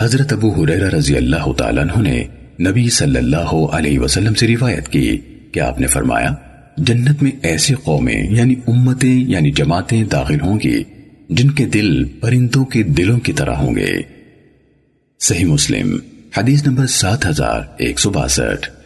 حضرت ابو حریرہ رضی اللہ تعالیٰ عنہ نے نبی صلی اللہ علیہ وسلم سے روایت کی کہ آپ نے فرمایا، جنت میں ایسی قومیں یعنی امتیں یعنی جماعتیں داخل ہوں گی جن کے دل پرندوں کے دلوں کی طرح ہوں گے۔ صحیح مسلم، حدیث نمبر سات ہزار ایک سو باسٹھ۔